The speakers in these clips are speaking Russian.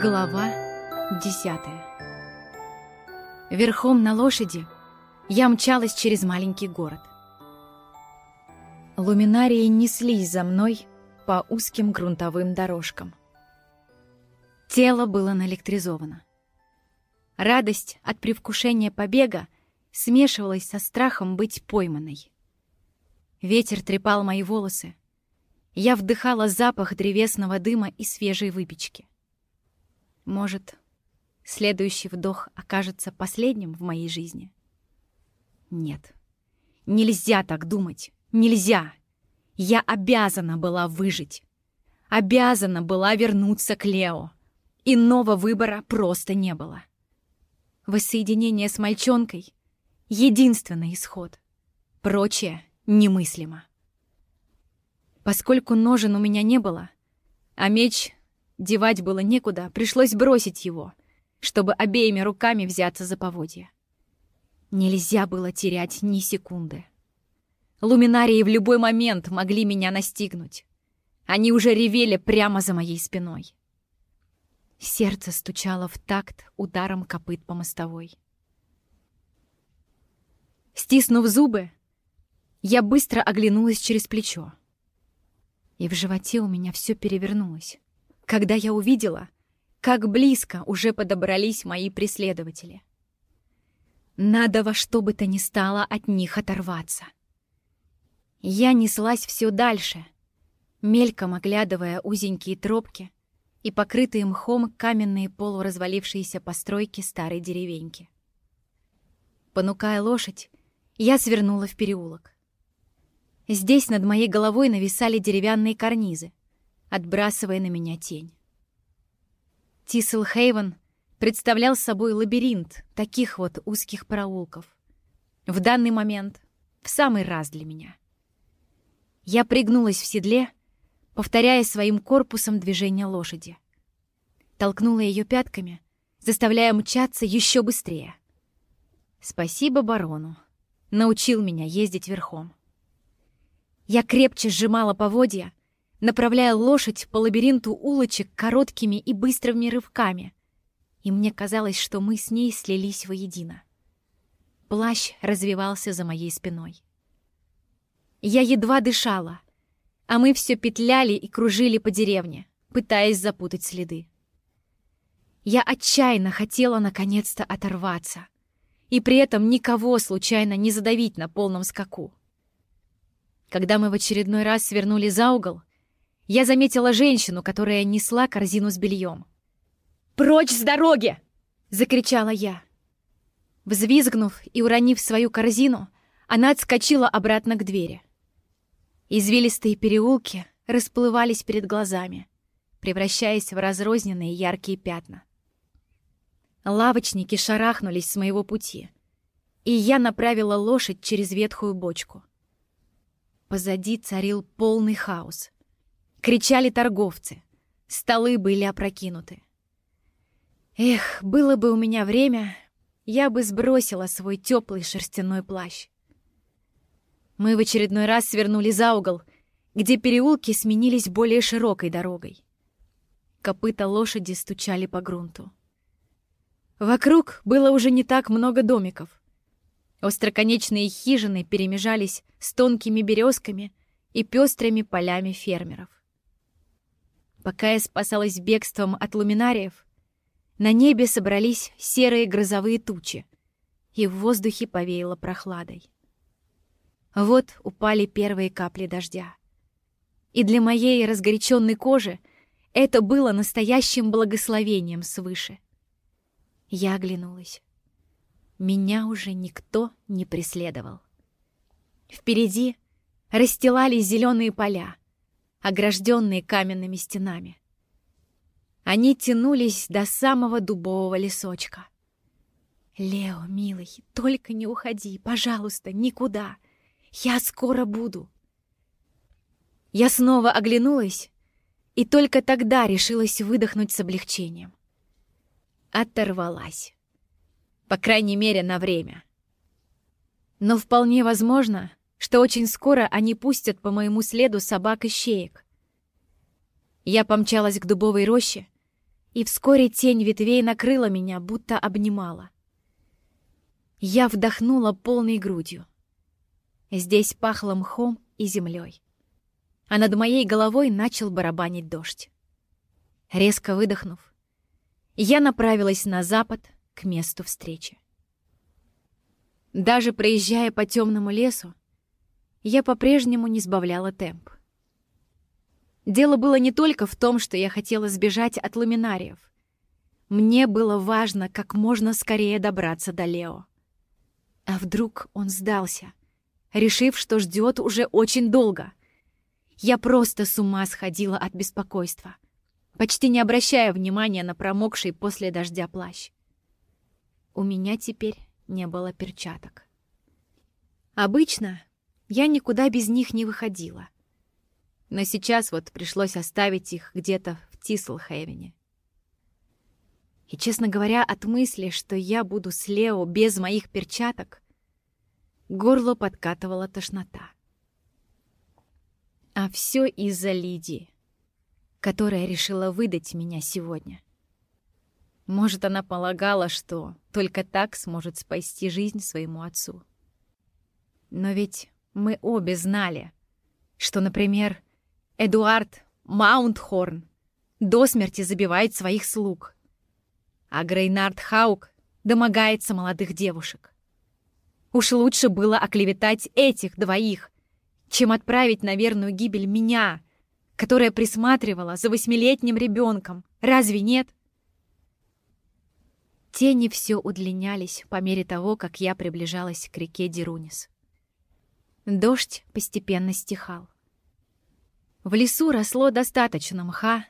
Глава десятая Верхом на лошади я мчалась через маленький город. Луминарии неслись за мной по узким грунтовым дорожкам. Тело было наэлектризовано. Радость от привкушения побега смешивалась со страхом быть пойманной. Ветер трепал мои волосы. Я вдыхала запах древесного дыма и свежей выпечки. Может, следующий вдох окажется последним в моей жизни? Нет. Нельзя так думать. Нельзя. Я обязана была выжить. Обязана была вернуться к Лео. Иного выбора просто не было. Воссоединение с мальчонкой — единственный исход. Прочее немыслимо. Поскольку ножен у меня не было, а меч Девать было некуда, пришлось бросить его, чтобы обеими руками взяться за поводья. Нельзя было терять ни секунды. Луминарии в любой момент могли меня настигнуть. Они уже ревели прямо за моей спиной. Сердце стучало в такт ударом копыт по мостовой. Стиснув зубы, я быстро оглянулась через плечо. И в животе у меня все перевернулось когда я увидела, как близко уже подобрались мои преследователи. Надо во что бы то ни стало от них оторваться. Я неслась все дальше, мельком оглядывая узенькие тропки и покрытые мхом каменные полуразвалившиеся постройки старой деревеньки. Понукая лошадь, я свернула в переулок. Здесь над моей головой нависали деревянные карнизы, отбрасывая на меня тень. Тисел Хейвен представлял собой лабиринт таких вот узких проулков. В данный момент в самый раз для меня. Я пригнулась в седле, повторяя своим корпусом движение лошади. Толкнула ее пятками, заставляя мчаться еще быстрее. Спасибо барону. Научил меня ездить верхом. Я крепче сжимала поводья, направляя лошадь по лабиринту улочек короткими и быстрыми рывками. И мне казалось, что мы с ней слились воедино. Плащ развивался за моей спиной. Я едва дышала, а мы все петляли и кружили по деревне, пытаясь запутать следы. Я отчаянно хотела наконец-то оторваться и при этом никого случайно не задавить на полном скаку. Когда мы в очередной раз свернули за угол, я заметила женщину, которая несла корзину с бельем. «Прочь с дороги!» — закричала я. Взвизгнув и уронив свою корзину, она отскочила обратно к двери. Извилистые переулки расплывались перед глазами, превращаясь в разрозненные яркие пятна. Лавочники шарахнулись с моего пути, и я направила лошадь через ветхую бочку. Позади царил полный хаос. Кричали торговцы. Столы были опрокинуты. Эх, было бы у меня время, я бы сбросила свой теплый шерстяной плащ. Мы в очередной раз свернули за угол, где переулки сменились более широкой дорогой. Копыта лошади стучали по грунту. Вокруг было уже не так много домиков. Остроконечные хижины перемежались с тонкими березками и пестрыми полями фермеров. Пока я спасалась бегством от луминариев, на небе собрались серые грозовые тучи, и в воздухе повеяло прохладой. Вот упали первые капли дождя. И для моей разгоряченной кожи это было настоящим благословением свыше. Я оглянулась. Меня уже никто не преследовал. Впереди расстилались зеленые поля, огражденные каменными стенами. Они тянулись до самого дубового лесочка. «Лео, милый, только не уходи, пожалуйста, никуда. Я скоро буду». Я снова оглянулась и только тогда решилась выдохнуть с облегчением. Оторвалась. По крайней мере, на время. Но вполне возможно, что очень скоро они пустят по моему следу собак и щеек. Я помчалась к дубовой роще и вскоре тень ветвей накрыла меня, будто обнимала. Я вдохнула полной грудью. Здесь пахло мхом и землей. А над моей головой начал барабанить дождь. Резко выдохнув, я направилась на запад к месту встречи. Даже проезжая по темному лесу, я по-прежнему не сбавляла темп. Дело было не только в том, что я хотела сбежать от ламинариев. Мне было важно как можно скорее добраться до Лео. А вдруг он сдался, решив, что ждет уже очень долго? Я просто с ума сходила от беспокойства, почти не обращая внимания на промокший после дождя плащ. У меня теперь не было перчаток. Обычно я никуда без них не выходила. Но сейчас вот пришлось оставить их где-то в Тислхевене. И, честно говоря, от мысли, что я буду с Лео без моих перчаток, горло подкатывала тошнота. А все из-за Лидии, которая решила выдать меня сегодня. Может, она полагала, что только так сможет спасти жизнь своему отцу. Но ведь мы обе знали, что, например, Эдуард Маунтхорн до смерти забивает своих слуг, а Грейнард Хаук домогается молодых девушек. Уж лучше было оклеветать этих двоих, чем отправить на верную гибель меня, которая присматривала за восьмилетним ребенком. Разве нет? Тени все удлинялись по мере того, как я приближалась к реке Дерунис. Дождь постепенно стихал. В лесу росло достаточно мха,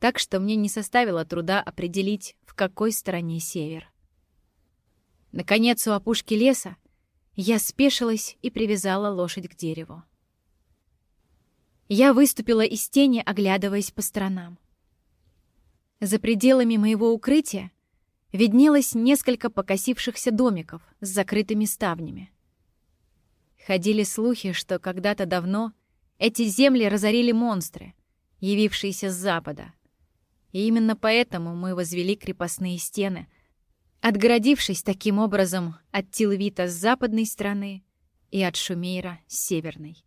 так что мне не составило труда определить, в какой стороне север. Наконец, у опушки леса я спешилась и привязала лошадь к дереву. Я выступила из тени, оглядываясь по сторонам. За пределами моего укрытия виднелось несколько покосившихся домиков с закрытыми ставнями. Ходили слухи, что когда-то давно эти земли разорили монстры, явившиеся с запада. И именно поэтому мы возвели крепостные стены, отгородившись таким образом от Тилвита с западной стороны и от Шумейра с северной.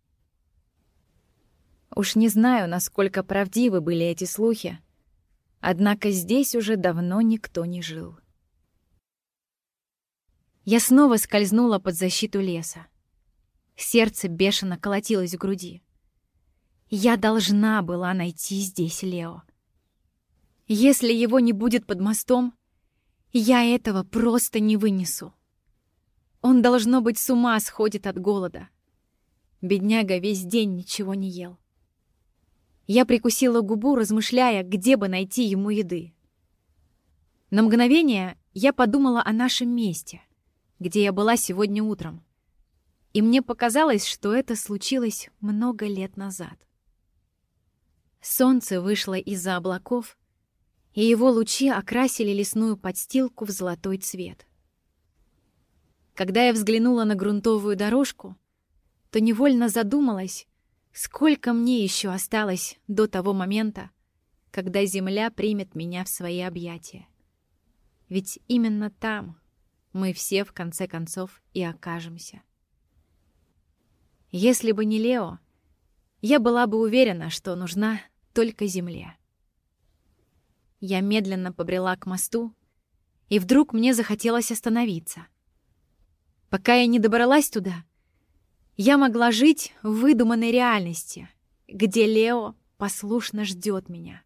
Уж не знаю, насколько правдивы были эти слухи, Однако здесь уже давно никто не жил. Я снова скользнула под защиту леса. Сердце бешено колотилось в груди. Я должна была найти здесь Лео. Если его не будет под мостом, я этого просто не вынесу. Он, должно быть, с ума сходит от голода. Бедняга весь день ничего не ел. Я прикусила губу, размышляя, где бы найти ему еды. На мгновение я подумала о нашем месте, где я была сегодня утром. И мне показалось, что это случилось много лет назад. Солнце вышло из-за облаков, и его лучи окрасили лесную подстилку в золотой цвет. Когда я взглянула на грунтовую дорожку, то невольно задумалась, Сколько мне еще осталось до того момента, когда земля примет меня в свои объятия? Ведь именно там мы все, в конце концов, и окажемся. Если бы не Лео, я была бы уверена, что нужна только земле. Я медленно побрела к мосту, и вдруг мне захотелось остановиться. Пока я не добралась туда, я могла жить в выдуманной реальности, где Лео послушно ждет меня.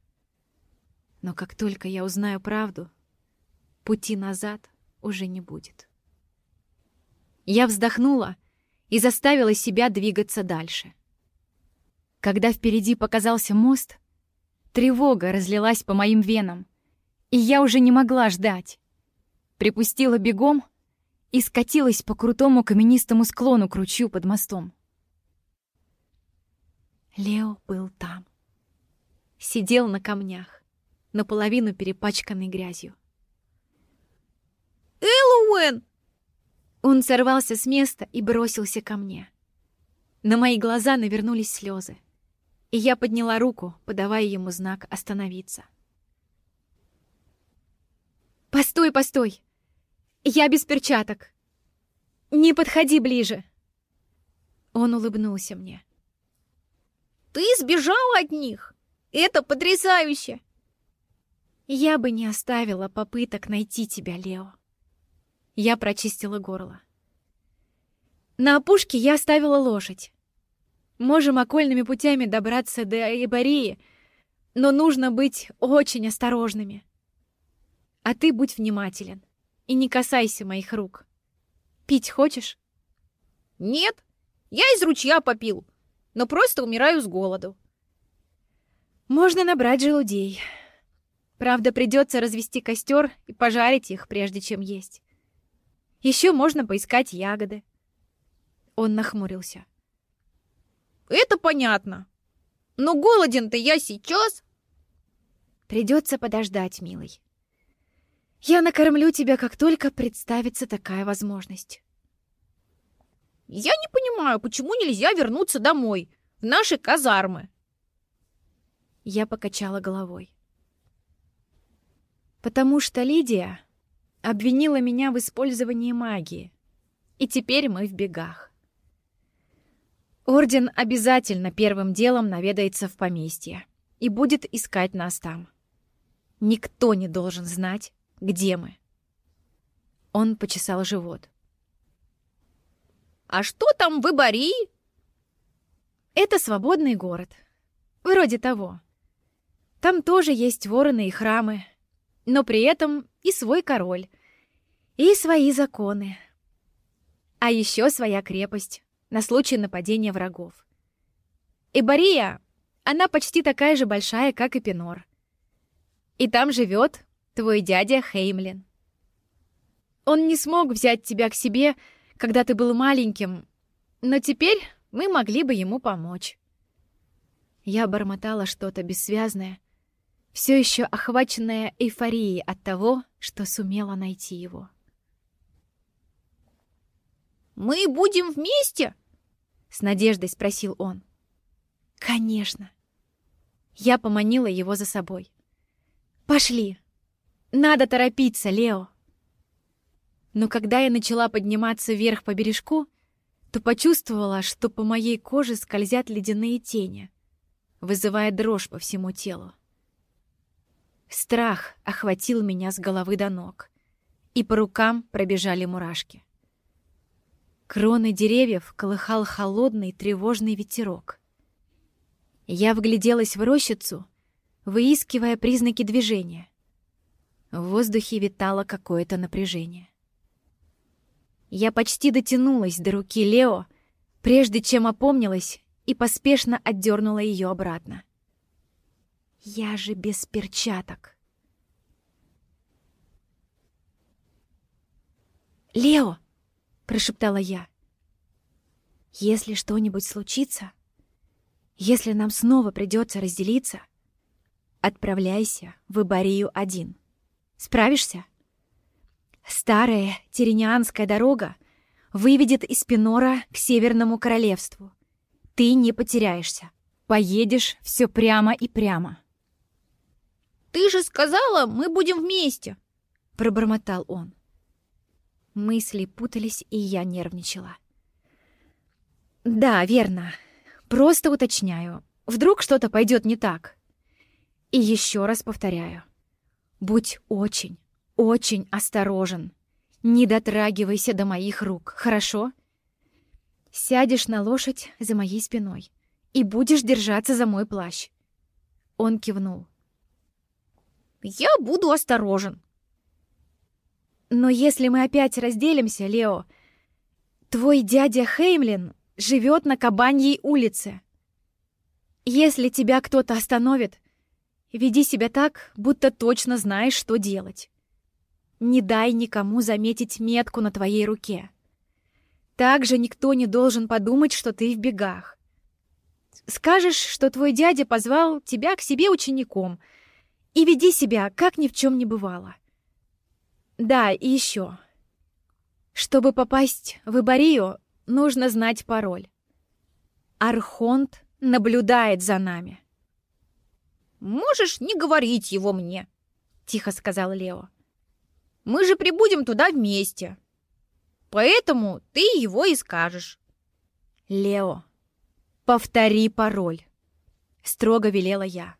Но как только я узнаю правду, пути назад уже не будет. Я вздохнула и заставила себя двигаться дальше. Когда впереди показался мост, тревога разлилась по моим венам, и я уже не могла ждать. Припустила бегом — и скатилась по крутому каменистому склону к ручью под мостом. Лео был там. Сидел на камнях, наполовину перепачканный грязью. «Эллоуэн!» Он сорвался с места и бросился ко мне. На мои глаза навернулись слезы, и я подняла руку, подавая ему знак «Остановиться». Постой, постой. Я без перчаток. Не подходи ближе. Он улыбнулся мне. Ты сбежала от них? Это потрясающе! Я бы не оставила попыток найти тебя, Лео. Я прочистила горло. На опушке я оставила лошадь. Можем окольными путями добраться до Эйбории, но нужно быть очень осторожными. А ты будь внимателен и не касайся моих рук. Пить хочешь? Нет, я из ручья попил, но просто умираю с голоду. Можно набрать желудей. Правда, придется развести костер и пожарить их, прежде чем есть. Еще можно поискать ягоды. Он нахмурился. Это понятно. Но голоден-то я сейчас. Придется подождать, милый. Я накормлю тебя, как только представится такая возможность. Я не понимаю, почему нельзя вернуться домой, в наши казармы. Я покачала головой. Потому что Лидия обвинила меня в использовании магии, и теперь мы в бегах. Орден обязательно первым делом наведается в поместье и будет искать нас там. Никто не должен знать, где мы. Он почесал живот. «А что там в Ибарии?» «Это свободный город. Вроде того. Там тоже есть вороны и храмы, но при этом и свой король, и свои законы. А еще своя крепость на случай нападения врагов. Ибария, она почти такая же большая, как и Пинор. И там живет твой дядя Хеймлин. Он не смог взять тебя к себе, когда ты был маленьким, но теперь мы могли бы ему помочь. Я бормотала что-то бессвязное, все еще охваченная эйфорией от того, что сумела найти его. «Мы будем вместе?» — с надеждой спросил он. «Конечно». Я поманила его за собой. «Пошли! Надо торопиться, Лео!» Но когда я начала подниматься вверх по бережку, то почувствовала, что по моей коже скользят ледяные тени, вызывая дрожь по всему телу. Страх охватил меня с головы до ног, и по рукам пробежали мурашки. Кроны деревьев колыхал холодный тревожный ветерок. Я вгляделась в рощицу, выискивая признаки движения. В воздухе витало какое-то напряжение. Я почти дотянулась до руки Лео, прежде чем опомнилась и поспешно отдернула ее обратно. Я же без перчаток. «Лео!» — прошептала я. «Если что-нибудь случится, если нам снова придется разделиться, отправляйся в Ибарию один. Справишься?» Старая Теренианская дорога выведет из Пинора к Северному Королевству. Ты не потеряешься. Поедешь все прямо и прямо. «Ты же сказала, мы будем вместе!» — пробормотал он. Мысли путались, и я нервничала. «Да, верно. Просто уточняю. Вдруг что-то пойдет не так. И еще раз повторяю. Будь очень, очень осторожен. Не дотрагивайся до моих рук, хорошо? Сядешь на лошадь за моей спиной и будешь держаться за мой плащ». Он кивнул. Я буду осторожен. Но если мы опять разделимся, Лео, твой дядя Хеймлин живет на Кабаньей улице. Если тебя кто-то остановит, веди себя так, будто точно знаешь, что делать. Не дай никому заметить метку на твоей руке. Также никто не должен подумать, что ты в бегах. Скажешь, что твой дядя позвал тебя к себе учеником — и веди себя, как ни в чем не бывало. Да, и еще. Чтобы попасть в Ибарию, нужно знать пароль. Архонт наблюдает за нами. «Можешь не говорить его мне», — тихо сказал Лео. Мы же прибудем туда вместе. Поэтому ты его и скажешь. Лео, повтори пароль. Строго велела я.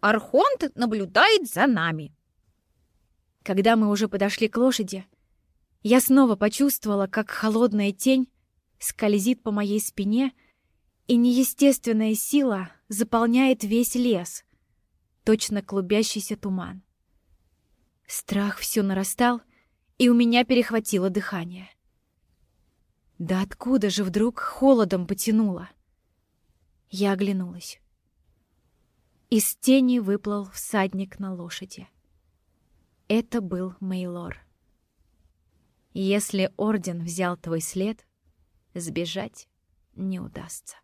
Архонт наблюдает за нами. Когда мы уже подошли к лошади, я снова почувствовала, как холодная тень скользит по моей спине, и неестественная сила заполняет весь лес, точно клубящийся туман. Страх все нарастал, и у меня перехватило дыхание. Да откуда же вдруг холодом потянуло? Я оглянулась. Из тени выплыл всадник на лошади. Это был Мейлор. Если Орден взял твой след, сбежать не удастся.